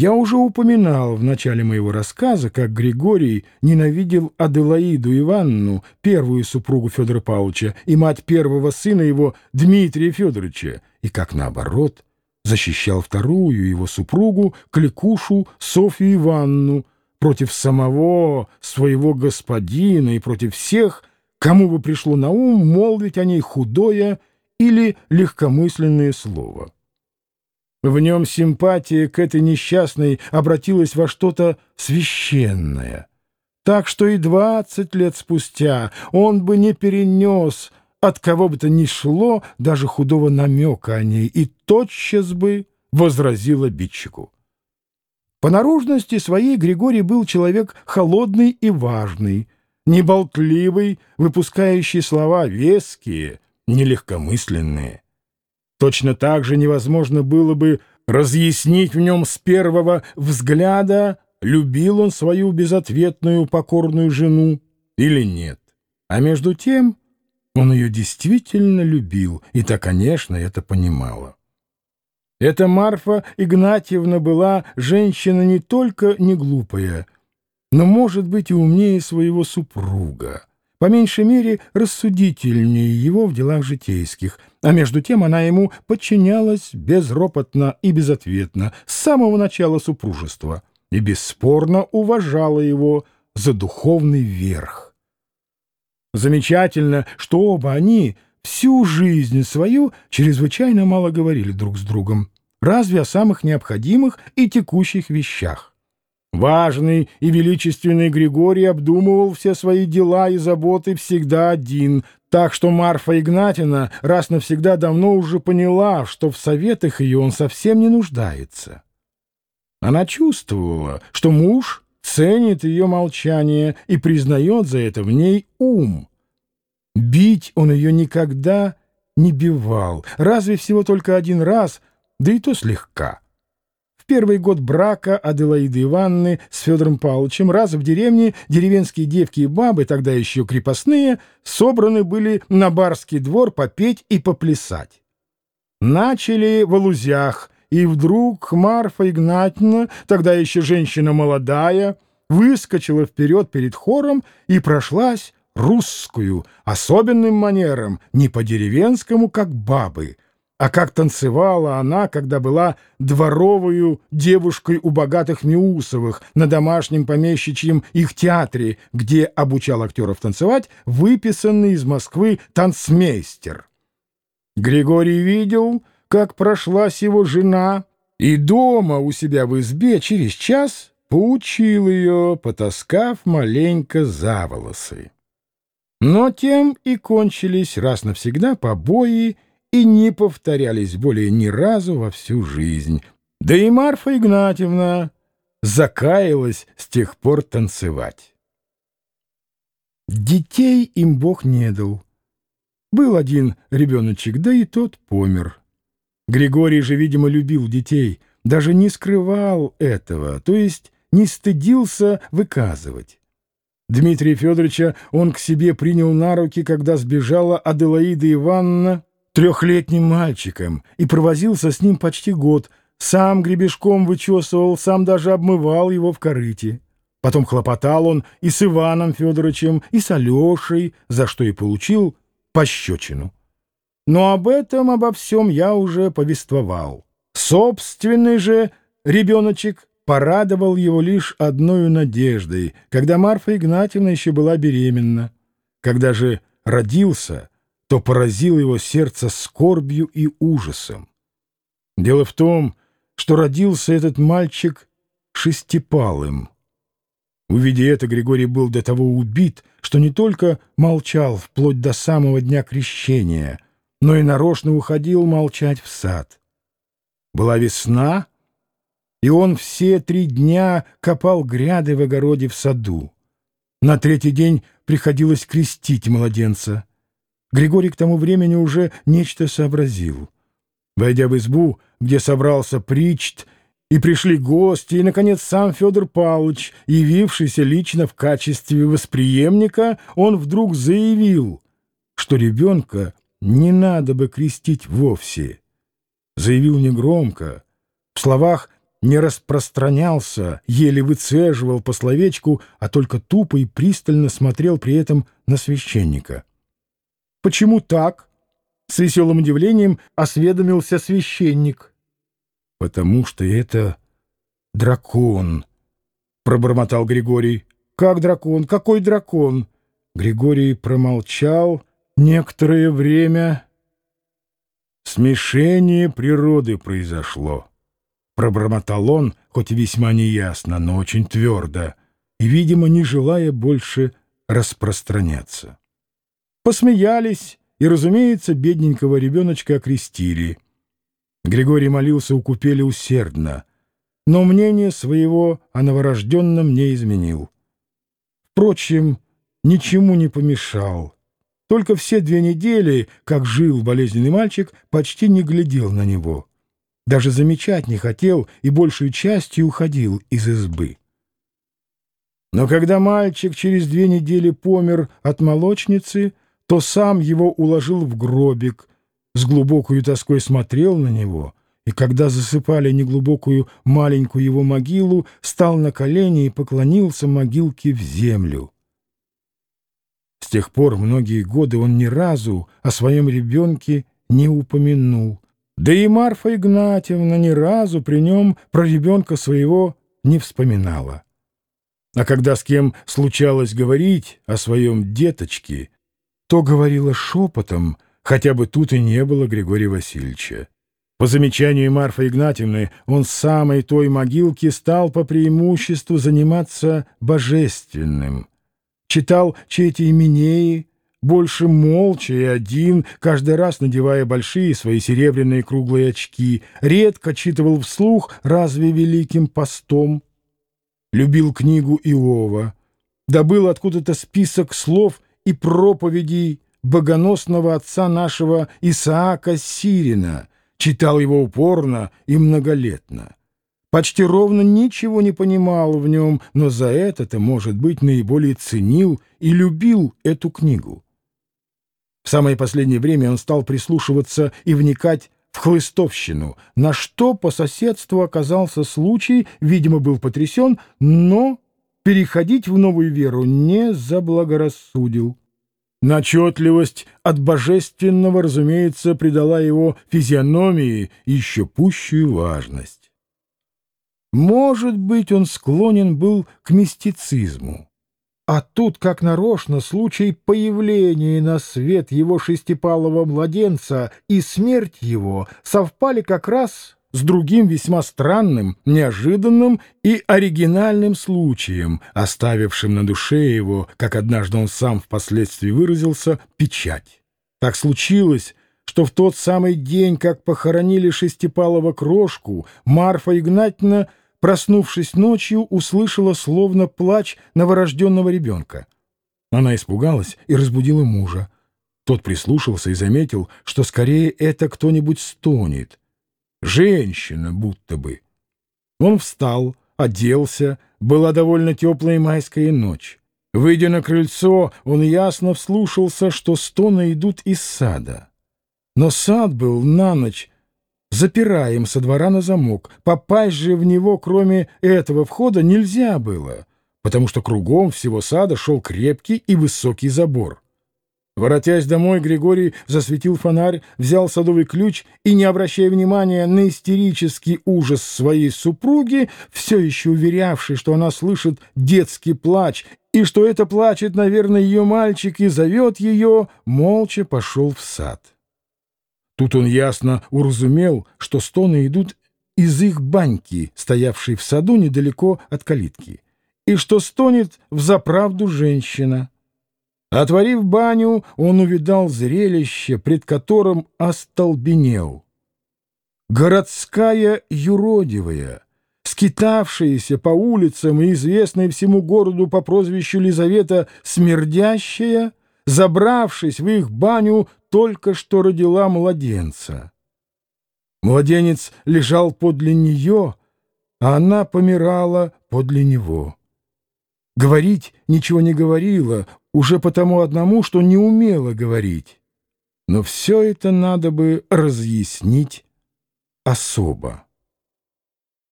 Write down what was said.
Я уже упоминал в начале моего рассказа, как Григорий ненавидел Аделаиду Ивановну, первую супругу Федора Павловича, и мать первого сына его Дмитрия Федоровича, и как, наоборот, защищал вторую его супругу, Кликушу Софью Ивановну, против самого своего господина и против всех, кому бы пришло на ум молвить о ней худое или легкомысленное слово. В нем симпатия к этой несчастной обратилась во что-то священное. Так что и двадцать лет спустя он бы не перенес от кого бы то ни шло даже худого намека о ней и тотчас бы возразил обидчику. По наружности своей Григорий был человек холодный и важный, неболтливый, выпускающий слова веские, нелегкомысленные. Точно так же невозможно было бы разъяснить в нем с первого взгляда, любил он свою безответную покорную жену или нет. А между тем он ее действительно любил, и та, конечно, это понимала. Эта Марфа Игнатьевна была женщина не только не глупая, но, может быть, и умнее своего супруга по меньшей мере рассудительнее его в делах житейских, а между тем она ему подчинялась безропотно и безответно с самого начала супружества и бесспорно уважала его за духовный верх. Замечательно, что оба они всю жизнь свою чрезвычайно мало говорили друг с другом, разве о самых необходимых и текущих вещах. Важный и величественный Григорий обдумывал все свои дела и заботы всегда один, так что Марфа Игнатьевна раз навсегда давно уже поняла, что в советах ее он совсем не нуждается. Она чувствовала, что муж ценит ее молчание и признает за это в ней ум. Бить он ее никогда не бивал, разве всего только один раз, да и то слегка первый год брака Аделаиды Ивановны с Федором Павловичем раз в деревне деревенские девки и бабы, тогда еще крепостные, собраны были на барский двор попеть и поплясать. Начали в Алузях, и вдруг Марфа Игнатьевна, тогда еще женщина молодая, выскочила вперед перед хором и прошлась русскую, особенным манером, не по-деревенскому, как бабы — а как танцевала она, когда была дворовую девушкой у богатых Миусовых на домашнем помещичьем их театре, где обучал актеров танцевать выписанный из Москвы танцмейстер. Григорий видел, как прошлась его жена, и дома у себя в избе через час поучил ее, потаскав маленько за волосы. Но тем и кончились раз навсегда побои и не повторялись более ни разу во всю жизнь. Да и Марфа Игнатьевна закаялась с тех пор танцевать. Детей им Бог не дал. Был один ребеночек, да и тот помер. Григорий же, видимо, любил детей, даже не скрывал этого, то есть не стыдился выказывать. Дмитрия Федоровича он к себе принял на руки, когда сбежала Аделаида Ивановна, трехлетним мальчиком и провозился с ним почти год, сам гребешком вычесывал, сам даже обмывал его в корыте. Потом хлопотал он и с Иваном Федоровичем, и с Алешей, за что и получил пощечину. Но об этом, обо всем я уже повествовал. Собственный же ребеночек порадовал его лишь одной надеждой, когда Марфа Игнатьевна еще была беременна. Когда же родился, то поразил его сердце скорбью и ужасом. Дело в том, что родился этот мальчик шестипалым. Увидя это, Григорий был до того убит, что не только молчал вплоть до самого дня крещения, но и нарочно уходил молчать в сад. Была весна, и он все три дня копал гряды в огороде в саду. На третий день приходилось крестить младенца — Григорий к тому времени уже нечто сообразил. Войдя в избу, где собрался причт, и пришли гости, и, наконец, сам Федор Павлович, явившийся лично в качестве восприемника, он вдруг заявил, что ребенка не надо бы крестить вовсе. Заявил негромко, в словах не распространялся, еле выцеживал по словечку, а только тупо и пристально смотрел при этом на священника. «Почему так?» — с веселым удивлением осведомился священник. «Потому что это дракон», — пробормотал Григорий. «Как дракон? Какой дракон?» Григорий промолчал некоторое время. Смешение природы произошло. Пробормотал он, хоть и весьма неясно, но очень твердо, и, видимо, не желая больше распространяться. Посмеялись, и, разумеется, бедненького ребеночка окрестили. Григорий молился у купели усердно, но мнение своего о новорожденном не изменил. Впрочем, ничему не помешал. Только все две недели, как жил болезненный мальчик, почти не глядел на него — даже замечать не хотел и большей частью уходил из избы. Но когда мальчик через две недели помер от молочницы, то сам его уложил в гробик, с глубокой тоской смотрел на него, и когда засыпали неглубокую маленькую его могилу, стал на колени и поклонился могилке в землю. С тех пор многие годы он ни разу о своем ребенке не упомянул, да и Марфа Игнатьевна ни разу при нем про ребенка своего не вспоминала. А когда с кем случалось говорить о своем деточке, то говорила шепотом, хотя бы тут и не было Григория Васильевича. По замечанию Марфы Игнатьевны, он с самой той могилки стал по преимуществу заниматься божественным. Читал чьи-то именеи, больше молча и один, каждый раз надевая большие свои серебряные круглые очки, редко читывал вслух «Разве великим постом?» Любил книгу Иова, добыл откуда-то список слов и проповедей богоносного отца нашего Исаака Сирина, читал его упорно и многолетно. Почти ровно ничего не понимал в нем, но за это-то, может быть, наиболее ценил и любил эту книгу. В самое последнее время он стал прислушиваться и вникать в хлыстовщину, на что по соседству оказался случай, видимо, был потрясен, но переходить в новую веру не заблагорассудил. Начетливость от божественного, разумеется, придала его физиономии еще пущую важность. Может быть, он склонен был к мистицизму. А тут, как нарочно, случай появления на свет его шестипалого младенца и смерть его совпали как раз с другим весьма странным, неожиданным и оригинальным случаем, оставившим на душе его, как однажды он сам впоследствии выразился, печать. Так случилось, что в тот самый день, как похоронили шестипалого крошку, Марфа Игнатьевна проснувшись ночью, услышала словно плач новорожденного ребенка. Она испугалась и разбудила мужа. Тот прислушался и заметил, что скорее это кто-нибудь стонет. Женщина будто бы. Он встал, оделся, была довольно теплая майская ночь. Выйдя на крыльцо, он ясно вслушался, что стоны идут из сада. Но сад был на ночь запираем со двора на замок. Попасть же в него, кроме этого входа, нельзя было, потому что кругом всего сада шел крепкий и высокий забор. Воротясь домой, Григорий засветил фонарь, взял садовый ключ и, не обращая внимания на истерический ужас своей супруги, все еще уверявший, что она слышит детский плач и что это плачет, наверное, ее мальчик и зовет ее, молча пошел в сад. Тут он ясно уразумел, что стоны идут из их баньки, стоявшей в саду недалеко от калитки, и что стонет в заправду женщина. Отворив баню, он увидал зрелище, пред которым остолбенел. Городская юродивая, скитавшаяся по улицам и известная всему городу по прозвищу Лизавета Смердящая, забравшись в их баню, только что родила младенца. Младенец лежал подле нее, а она помирала подле него. Говорить ничего не говорила, уже потому одному, что не умела говорить. Но все это надо бы разъяснить особо.